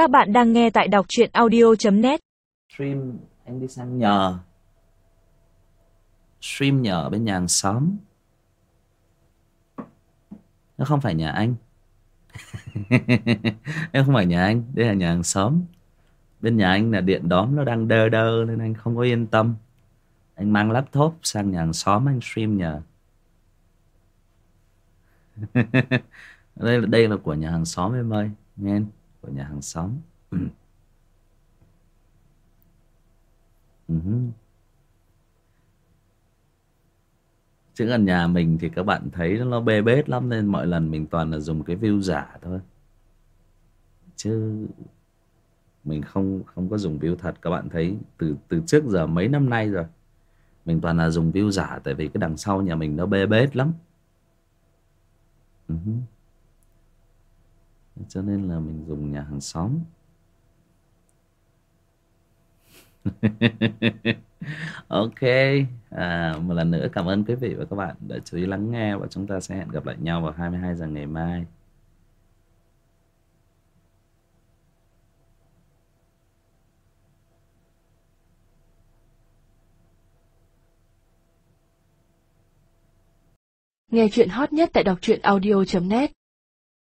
Các bạn đang nghe tại đọc truyện audio.net stream anh đi sang nhờ. Stream nhờ bên nhà hàng xóm. Nó không phải nhà anh. Em không phải nhà anh, đây là nhà hàng xóm. Bên nhà anh là điện đóm, nó đang đơ đơ nên anh không có yên tâm. Anh mang laptop sang nhà hàng xóm, anh stream nhờ. Đây là đây là của nhà hàng xóm em ơi, nghe của nhà hàng xóm. Ừ chứ gần nhà mình thì các bạn thấy nó bê bết lắm, nên mọi lần mình toàn là dùng cái view giả thôi. Chứ mình không không có dùng view thật. Các bạn thấy từ từ trước giờ mấy năm nay rồi, mình toàn là dùng view giả, tại vì cái đằng sau nhà mình nó bê bết lắm. Ừ uh -huh cho nên là mình dùng nhà hàng xóm. Ok à, một lần nữa cảm ơn quý vị và các bạn đã chú ý lắng nghe và chúng ta sẽ hẹn gặp lại nhau vào 22 giờ ngày mai. Nghe chuyện hot nhất tại đọc truyện audio.net